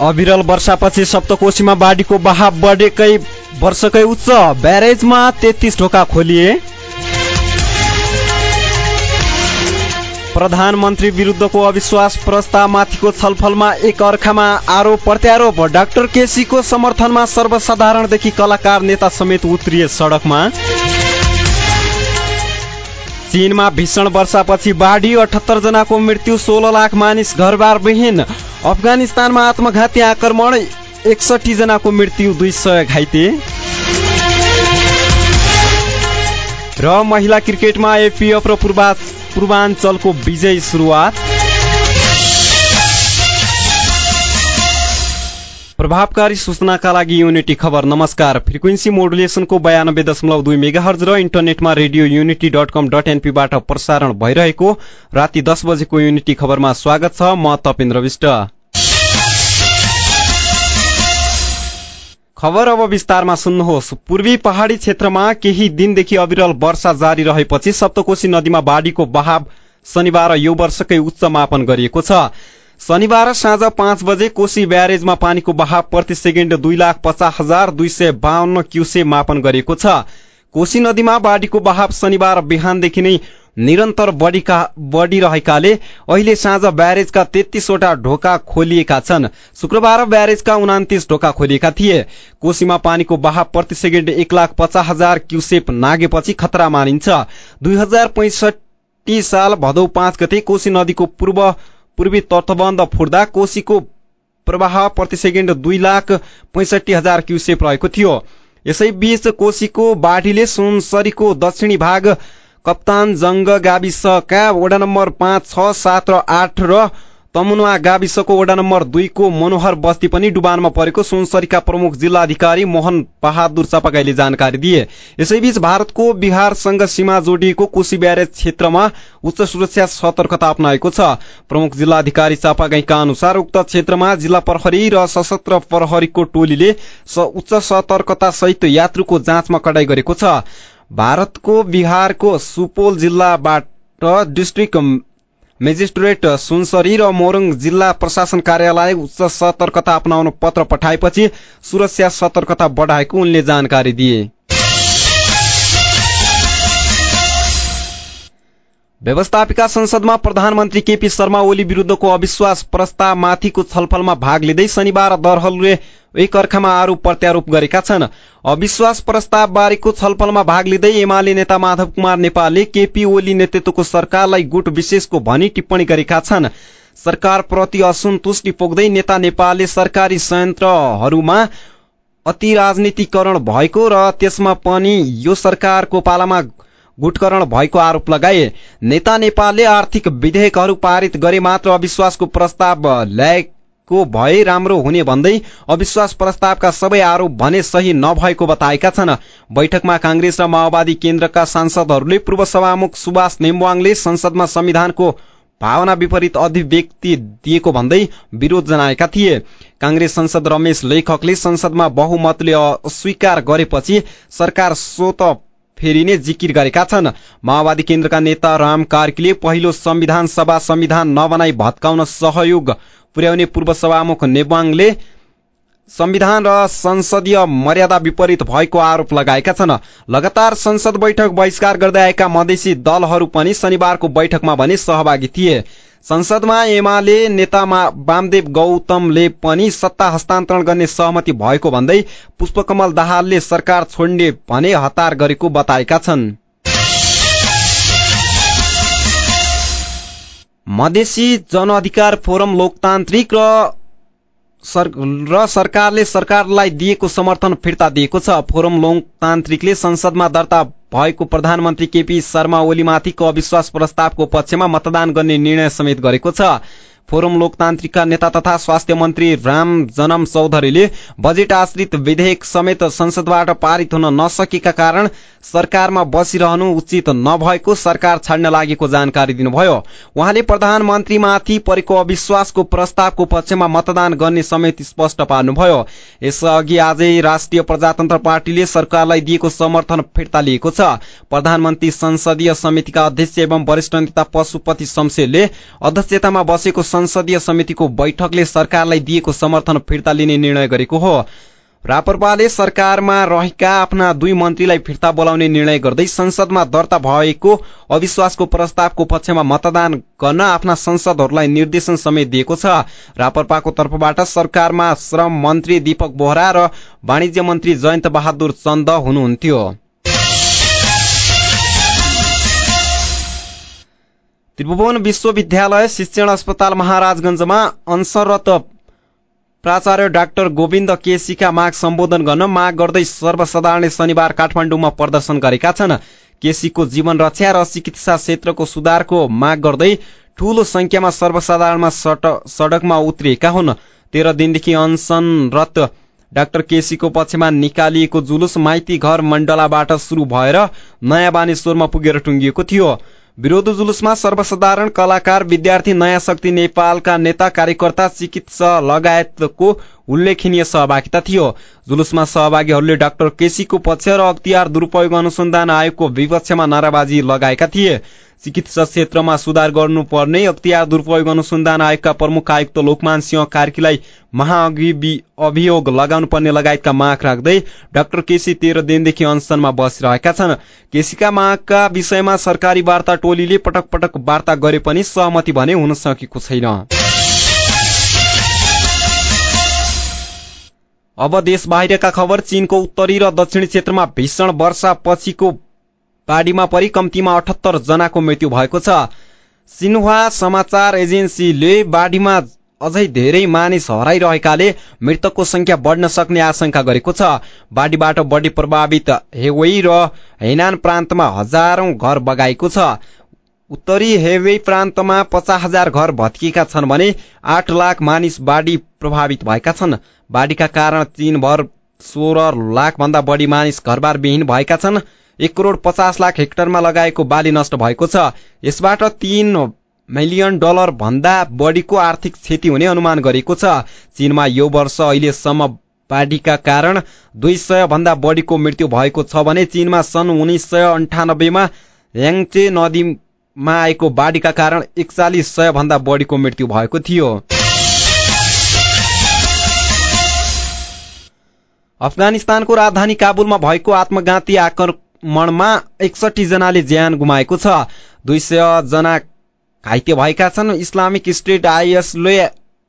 अविरल वर्षापछि सप्तकोशीमा बाढीको बहाव बढेकै वर्षकै उच्च ब्यारेजमा तेत्तिस ढोका खोलिए। प्रधानमन्त्री विरुद्धको अविश्वास प्रस्तावमाथिको छलफलमा एक अर्कामा आरोप प्रत्यारोप। डाक्टर केसीको समर्थनमा सर्वसाधारणदेखि कलाकार नेता समेत उत्रिए सडकमा। चीनमा भीषण वर्षापछि बाढी अठहत्तर जनाको मृत्यु सोह्र लाख मानिस घरबार विहीन। अफगानिस्तानमा आत्मघाती आक्रमण एकसठी जनाको मृत्यु दुई सय घाइते। र महिला क्रिकेटमा एपिएफ र पूर्वाञ्चलको विजयी सुरुवात। प्रभावकारी सूचनाका लागि युनिटी खबर। नमस्कार। फ्रिक्वेन्सी मोडुलेसनको बयानब्बे दशमलव दुई मेगाहर्ज र इन्टरनेटमा radio unity dot com dot एनपीबाट प्रसारण भइरहेको राति दस बजेको युनिटी खबरमा स्वागत छ। म तपेन्द्र विष्ट। खबर अब विस्तारमा सुन्नुहोस्। पूर्वी पहाड़ी क्षेत्रमा केही दिनदेखि अविरल वर्षा जारी रहेपछि सप्तकोशी नदीमा बाढ़ीको बहाव शनिबार यो वर्षकै उच्च मापन गरिएको छ। शनिबार साँझ पाँच बजे कोशी ब्यारेजमा पानीको बहाव प्रति सेकेण्ड दुई लाख पचास हजार दुई सय बाहन्न क्युसे मापन गरिएको छ। कोशी नदीमा बाढ़ीको बहाव शनिबार बिहानदेखि नै निरन्तर बढ़िरहेकाले अहिले साँझ ब्यारेजका तेत्तीसवटा ढोका खोलिएका छन्। शुक्रबार ब्यारेजका उनातिस ढोका खोलिएका थिए। कोशीमा पानीको बहाव प्रति सेकेण्ड एक लाख पचास हजार क्युसेप नागेपछि खतरा मानिन्छ। दुई हजार पैंसठी साल भदौ पाँच गते कोशी नदीको पूर्व पूर्वी तटबन्ध फुट्दा कोशीको प्रवाह प्रति सेकेण्ड दुई लाख पैंसठी हजार क्युसेप रहेको थियो। यसैबीच कोशीको बाढीले सुनसरीको दक्षिणी भाग कप्तान जंग गाविसका वडा नम्बर पाँच छ सात र आठ र तमुनुवा गाविसको वडा नम्बर दुईको मनोहर बस्ती पनि डुबानमा परेको सुनसरीका प्रमुख जिल्लाधिकारी मोहन बहादुर चापागाईले जानकारी दिए। यसैबीच भारतको बिहारसँग सीमा जोडिएको कोशी ब्यारेज क्षेत्रमा उच्च सुरक्षा सतर्कता अप्नाएको छ। प्रमुख जिल्लाधिकारी चापागाईका अनुसार उक्त क्षेत्रमा जिल्ला प्रहरी र सशस्त्र प्रहरीको टोलीले उच्च सतर्कता सहित यात्रुको जाँचमा कडाई गरेको छ। भारतको बिहारको सुपोल जिल्लाबाट डिस्ट्रिक्ट मेजिस्ट्रेट सुनसरी र मोरङ जिल्ला प्रशासन कार्यालय उच्च सतर्कता अपनाउन पत्र पठाएपछि सुरक्षा सतर्कता बढ़ाएको उनले जानकारी दिए। व्यवस्थापिका संसदमा प्रधानमन्त्री केपी शर्मा ओली विरूद्धको अविश्वास प्रस्तावमाथिको छलफलमा भाग लिँदै शनिबार दलहरूले एक अर्कामा आरोप प्रत्यारोप गरेका छन्। अविश्वास प्रस्ताव बारेको छलफलमा भाग लिँदै एमाले नेता माधव कुमार नेपालले केपी ओली नेतृत्वको सरकारलाई गुट विशेषको भनी टिप्पणी गरेका छन्। सरकारप्रति असन्तुष्टि पोख्दै नेता नेपालले सरकारी संयन्त्रहरूमा अति राजनीतिकरण भएको र त्यसमा पनि यो सरकारको पालामा गुटकरण भएको आरोप लगाए। नेता नेपालले आर्थिक विधेयकहरू पारित गरे मात्र अविश्वासको प्रस्ताव ल्याएको भए राम्रो हुने भन्दै अविश्वास प्रस्तावका सबै आरोप भने सही नभएको बताएका छन्। बैठकमा कांग्रेस र माओवादी केन्द्रका सांसदहरूले पूर्व सभामुख सुभाष नेम्बुवाङले संसदमा संविधानको भावना विपरीत अभिव्यक्ति दिएको भन्दै विरोध जनाएका थिए। कांग्रेस संसद रमेश लेखकले संसदमा बहुमतले अस्वीकार गरेपछि सरकार स्वत फेरिने जिकिर गरेका छन्। माओवादी केन्द्रका नेता राम कार्कीले पहिलो संविधान सभा संविधान नबनाई भत्काउन सहयोग पुर्याउने पूर्व सभामुख नेवाङले संविधान र संसदीय मर्यादा विपरीत भएको आरोप लगाएका छन्। लगातार संसद बैठक बहिष्कार गर्दै आएका मधेसी दलहरू पनि शनिबारको बैठकमा भने सहभागी थिए। संसदमा एमाले नेता वामदेव गौतमले पनि सत्ता हस्तान्तरण गर्ने सहमति भएको भन्दै पुष्पकमल दाहालले सरकार छोड्ने भने हतार गरेको बताएका छन्। मधेसी जनअधिकार फोरम लोकतान्त्रिक र र सरकारले सरकारलाई दिएको समर्थन फिर्ता दिएको छ। फोरम लोकतान्त्रिकले संसदमा दर्ता भएको प्रधानमन्त्री केपी शर्मा ओलीमाथिको अविश्वास प्रस्तावको पक्षमा मतदान गर्ने निर्णय समेत गरेको छ। फोरम लोकतान्त्रिकका नेता तथा स्वास्थ्य मन्त्री राम जनम चौधरीले बजेट आश्रित विधेयक समेत संसदबाट पारित हुन नसकेका कारण सरकारमा बसिरहनु उचित नभएको सरकार छाड्न लागेको जानकारी दिनुभयो। उहाँले प्रधानमन्त्रीमाथि परेको अविश्वासको प्रस्तावको पक्षमा मतदान गर्ने समेत स्पष्ट पार्नुभयो। यसअघि आजै राष्ट्रिय प्रजातन्त्र पार्टीले सरकारलाई दिएको समर्थन फिर्ता लिएको छ। प्रधानमन्त्री संसदीय समितिका अध्यक्ष एवं वरिष्ठ नेता पशुपति शमशेरले अध्यक्षतामा बसेको संसदीय समितिको बैठकले सरकारलाई दिएको समर्थन फिर्ता लिने निर्णय गरेको हो। रापरपाले सरकारमा रहेका आफ्ना दुई मन्त्रीलाई फिर्ता बोलाउने निर्णय गर्दै संसदमा दर्ता भएको अविश्वासको प्रस्तावको पक्षमा मतदान गर्न आफ्ना संसदहरूलाई निर्देशन समेत दिएको छ। रापरपाको तर्फबाट सरकारमा श्रम मन्त्री दीपक बोहरा र वाणिज्य मन्त्री जयन्त बहादुर चन्द हुनुहुन्थ्यो। त्रिभुवन विश्वविद्यालय शिक्षण अस्पताल महाराजगंजमा अनसरत प्राचार्य डाक्टर गोविन्द केसीका माग सम्बोधन गर्न माग गर्दै सर्वसाधारणले शनिबार काठमाडौँमा प्रदर्शन गरेका छन्। केसीको जीवन रक्षा र चिकित्सा क्षेत्रको सुधारको माग गर्दै ठूलो संख्यामा सर्वसाधारणमा सड़कमा उत्रिएका हुन्। तेह्र दिनदेखि अनसनरत डाक्टर केसीको पक्षमा निकालिएको जुलुस माइती घर मण्डलाबाट शुरू भएर नयाँ बानेश्वरमा पुगेर टुङ्गिएको थियो। विरोध जुलुसमा सर्वसाधारण कलाकार विद्यार्थी नयाँ शक्ति नेपालका नेता कार्यकर्ता चिकित्सा लगायतको उल्लेखनीय सहभागिता थियो। जुलुसमा सहभागीहरूले डाक्टर केसीको पक्ष र अख्तियार दुरूपयोग अनुसन्धान आयोगको विपक्षमा नाराबाजी लगाएका थिए। चिकित्सा क्षेत्रमा सुधार गर्नुपर्ने अख्तियार दुरूपयोग अनुसन्धान आयोगका प्रमुख आयुक्त लोकमान सिंह कार्कीलाई महाअभियोग लगाउनु पर्ने लगायतका माग राख्दै डाक्टर केसी तेह्र दिनदेखि अनसनमा बसिरहेका छन्। केसीका मागका विषयमा सरकारी वार्ता टोलीले पटक पटक वार्ता गरे पनि सहमति भने हुन सकेको छैन। अब देश बाहिरका खबर चीनको उत्तरी र दक्षिणी क्षेत्रमा भीषण वर्षा पछिको बाढीमा परि कम्तीमा अठहत्तर जनाको मृत्यु भएको छ। सिन्हा समाचार एजेन्सीले बाढीमा अझै धेरै मानिस हराइरहेकाले मृतकको संख्या बढ्न सक्ने आशंका गरेको छ। बाढीबाट बढी प्रभावित हेवेई र हैनान प्रान्तमा हजारौं घर बगाएको छ। उत्तरी हेवेई प्रान्तमा पचास हजार घर भत्किएका छन् भने आठ लाख मानिस बाढी प्रभावित भएका छन्। बाढीका कारण चीनभर सोह्र लाख भन्दा बढी मानिस घरबार विहीन भएका छन्। एक करोड पचास लाख हेक्टरमा लगाएको बाली नष्ट भएको छ। यसबाट तीन मिलियन डलर भन्दा बढीको आर्थिक क्षति हुने अनुमान गरेको छ। चीनमा यो वर्ष अहिलेसम्म बाढीका कारण दुई सय भन्दा बढीको मृत्यु भएको छ भने चीनमा सन् उन्नाइस सय अन्ठानब्बेमा याङचे नदीमा आएको बाढीका कारण एकचालिस सय भन्दा बढीको मृत्यु भएको थियो। अफगानिस्तानको राजधानी काबुलमा भएको आत्मघाती आक्रमण मणमा एकसठी जनाले ज्यान गुमाएको छ। दुई सय जना घाइते भएका छन्। इस्लामिक स्टेट आइएसले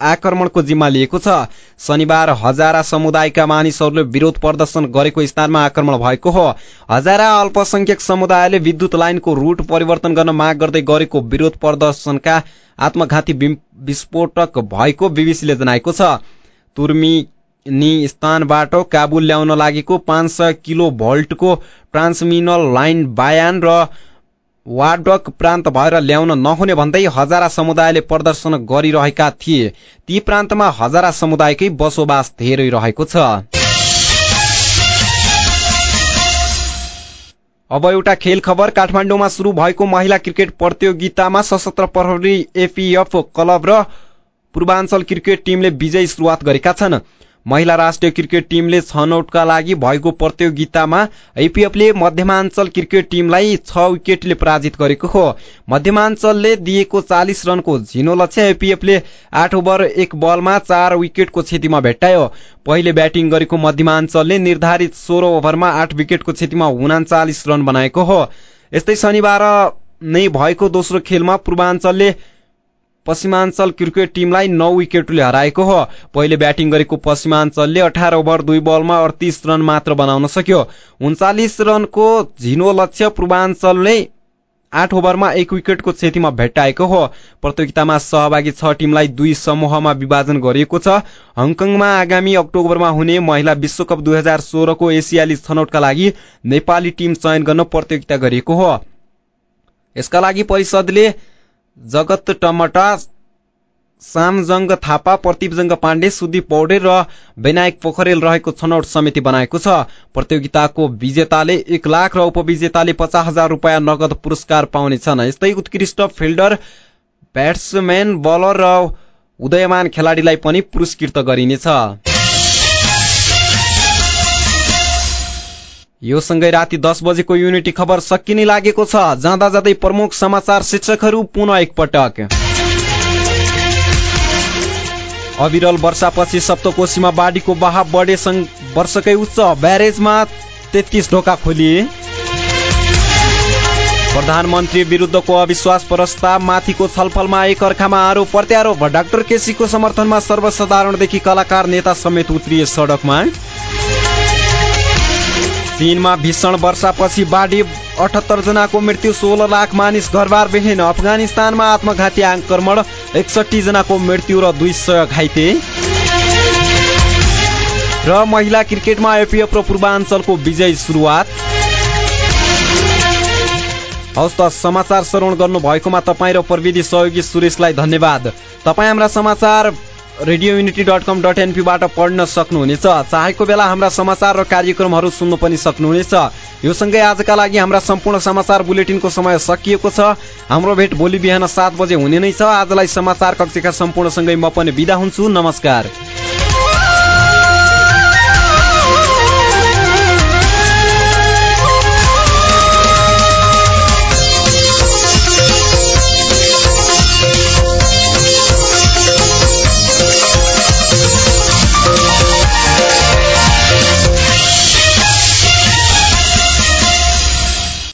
आक्रमणको जिम्मा लिएको छ। शनिबार हजारा समुदायका मानिसहरूले विरोध प्रदर्शन गरेको स्थानमा आक्रमण भएको हो। हजारा अल्पसंख्यक समुदायले विद्युत लाइनको रूट परिवर्तन गर्न माग गर्दै गरेको विरोध प्रदर्शनका आत्मघाती विस्फोटक भएको बीबीसीले जनाएको छ। तुर्मी नि स्थानबाट काबुल ल्याउन लागेको पाँच सय किलो भोल्टको ट्रान्समिनल लाइन बायान र वाडक प्रान्त भएर ल्याउन नहुने भन्दै हजारा समुदायले प्रदर्शन गरिरहेका थिए। ती प्रान्तमा हजारा समुदायकै बसोबास धेरै रहेको छ। अब एउटा खेल खबर। काठमाडौँमा शुरू भएको महिला क्रिकेट प्रतियोगितामा सशस्त्र प्रहरी एपीएफ क्लब र पूर्वाञ्चल क्रिकेट टिमले विजयी सुरुवात गरेका छन्। महिला राष्ट्रिय क्रिकेट टिमले छनौटका लागि भएको प्रतियोगितामा आइपिएफले मध्यमाञ्चल क्रिकेट टिमलाई छ विकेटले पराजित गरेको हो। मध्यमाञ्चलले दिएको चालिस रनको झिनो लक्ष्य आइपिएफले आठ ओभर एक बलमा चार विकेटको क्षतिमा भेट्टायो। पहिले ब्याटिङ गरेको मध्यमाञ्चलले निर्धारित सोह्र ओभरमा आठ विकेटको क्षतिमा उनाचालिस रन बनाएको हो। यस्तै शनिबार नै भएको दोस्रो खेलमा पूर्वाञ्चलले पश्चिमाञ्चल क्रिकेट टिमलाई नौ विकेटले हराएको हो। पहिले ब्याटिङ गरेको पश्चिमाञ्चलले अठार ओभर दुई बलमा अडतिस रन मात्र बनाउन सक्यो। उन्चालिस रनको झिनो लक्ष्य पूर्वाञ्चलले आठ ओभरमा एक विकेटको क्षतिमा भेट्टाएको हो। प्रतियोगितामा सहभागी छ टिमलाई दुई समूहमा विभाजन गरिएको छ। हङकङमा आगामी अक्टोबरमा हुने महिला विश्वकप दुई हजार सोह्रको एसियाली छनौटका लागि नेपाली टिम चयन गर्न प्रतियोगिता गरिएको हो। यसका लागि परिषदले जगत टमटा सामजङ्ग थापा प्रतिपजङ्ग पाण्डे सुदीप पौडेल र विनायक पोखरेल रहेको छनौट समिति बनाएको छ। प्रतियोगिताको विजेताले एक लाख र उपविजेताले पचास हजार रुपियाँ नगद पुरस्कार पाउनेछन्। यस्तै उत्कृष्ट फिल्डर ब्याट्सम्यान बलर र उदयमान खेलाडीलाई पनि पुरस्कृत गरिनेछ। यो सँगै राति दस बजेको युनिटी खबर सकिने लागेको छ। जाँदा जाँदै प्रमुख समाचार शिक्षकहरू पुनः एकपटक। अविरल वर्षापछि सप्तकोशीमा बाढीको बहाव बढे वर्षकै उच्च ब्यारेजमा तेत्तिस ढोका खोलिए। प्रधानमन्त्री विरुद्धको अविश्वास प्रस्ताव माथिको छलफलमा एक अर्कामा आरोप प्रत्यारोप। डाक्टर केसीको समर्थनमा सर्वसाधारणदेखि कलाकार नेता समेत उत्रिए सडकमा। चीनमा भीषण वर्षापछि बाढी अठहत्तर जनाको मृत्यु सोह्र लाख मानिस घरबार विहीन। अफगानिस्तानमा आत्मघाती आक्रमण एकसठी जनाको मृत्यु र दुई सय घाइते। र महिला क्रिकेटमा एपिएफ र पूर्वाञ्चलको विजय सुरुवात। हवस् त समाचार श्रवण गर्नु भएकोमा तपाईँ र प्रविधि सहयोगी सुरेशलाई धन्यवाद। तपाईँ हाम्रा समाचार radio unity dot com dot एनपीबाट पढ्न सक्नुहुनेछ। चाहेको बेला हाम्रा समाचार र कार्यक्रमहरू सुन्नु पनि सक्नुहुनेछ। यो सँगै आजका लागि हाम्रा सम्पूर्ण समाचार बुलेटिनको समय सकिएको छ। हाम्रो भेट भोलि बिहान सात बजे हुने नै छ। आजलाई समाचार कक्षका सम्पूर्णसँगै म पनि बिदा हुन्छु। नमस्कार।